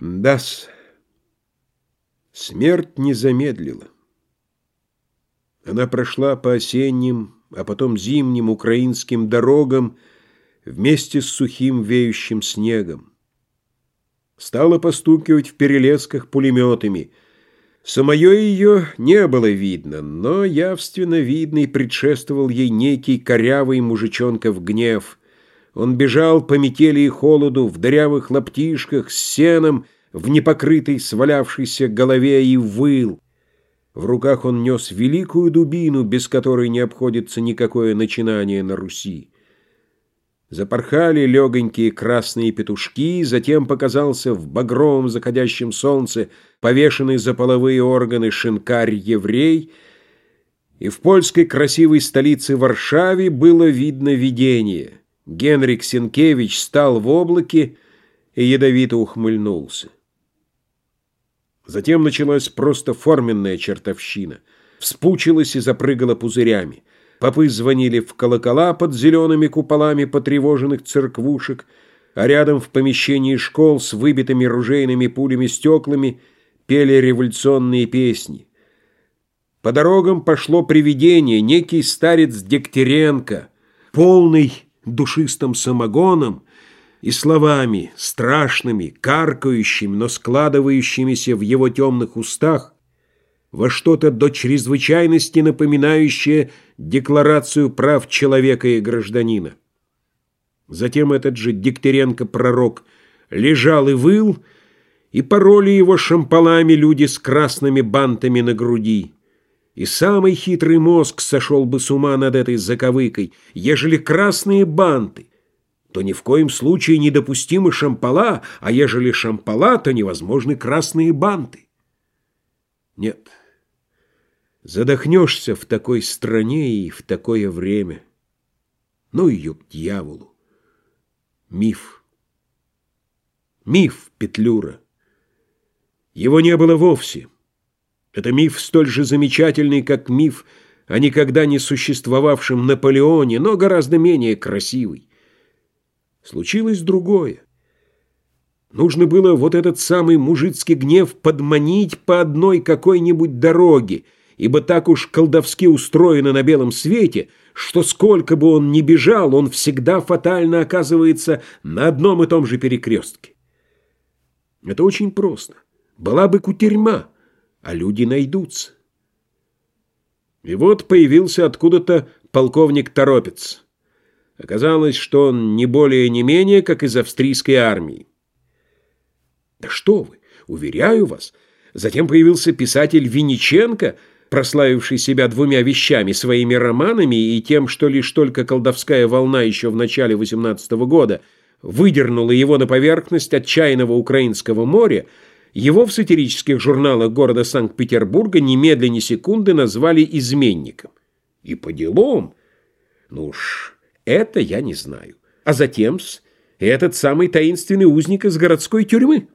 Да-с, смерть не замедлила. Она прошла по осенним, а потом зимним украинским дорогам вместе с сухим веющим снегом. Стала постукивать в перелесках пулеметами. Самое ее не было видно, но явственно видный предшествовал ей некий корявый мужичонков гнев — он бежал по метели и холоду в дырявых лаптишках с сеном, в непокрытой свалявшейся голове и выл. В руках он нес великую дубину, без которой не обходится никакое начинание на Руси. Запорхали легонькие красные петушки, затем показался в багровом заходящем солнце повешенный за половые органы шинкарь-еврей, и в польской красивой столице Варшаве было видно видение — Генрик Сенкевич стал в облаке и ядовито ухмыльнулся. Затем началась просто форменная чертовщина. Вспучилась и запрыгала пузырями. Попы звонили в колокола под зелеными куполами потревоженных церквушек, а рядом в помещении школ с выбитыми ружейными пулями стеклами пели революционные песни. По дорогам пошло привидение, некий старец Дегтяренко, полный душистым самогоном и словами, страшными, каркающими, но складывающимися в его темных устах, во что-то до чрезвычайности напоминающее декларацию прав человека и гражданина. Затем этот же Дегтяренко-пророк лежал и выл, и пороли его шампалами люди с красными бантами на груди. И самый хитрый мозг сошел бы с ума над этой заковыкой, ежели красные банты, то ни в коем случае недопустимы шампала, а ежели шампала, то невозможны красные банты. Нет, задохнешься в такой стране и в такое время. Ну ее к дьяволу. Миф. Миф Петлюра. Его не было вовсе. Это миф столь же замечательный, как миф о никогда не существовавшем Наполеоне, но гораздо менее красивый. Случилось другое. Нужно было вот этот самый мужицкий гнев подманить по одной какой-нибудь дороге, ибо так уж колдовски устроено на белом свете, что сколько бы он ни бежал, он всегда фатально оказывается на одном и том же перекрестке. Это очень просто. Была бы кутерьма, а люди найдутся. И вот появился откуда-то полковник Торопец. Оказалось, что он не более не менее, как из австрийской армии. Да что вы, уверяю вас. Затем появился писатель Винниченко, прославивший себя двумя вещами, своими романами и тем, что лишь только колдовская волна еще в начале 18 -го года выдернула его на поверхность отчаянного украинского моря, его в сатирических журналах города Санкт-Петербурга немедленно секунды назвали изменником. И по делам. Ну уж, это я не знаю. А затем этот самый таинственный узник из городской тюрьмы.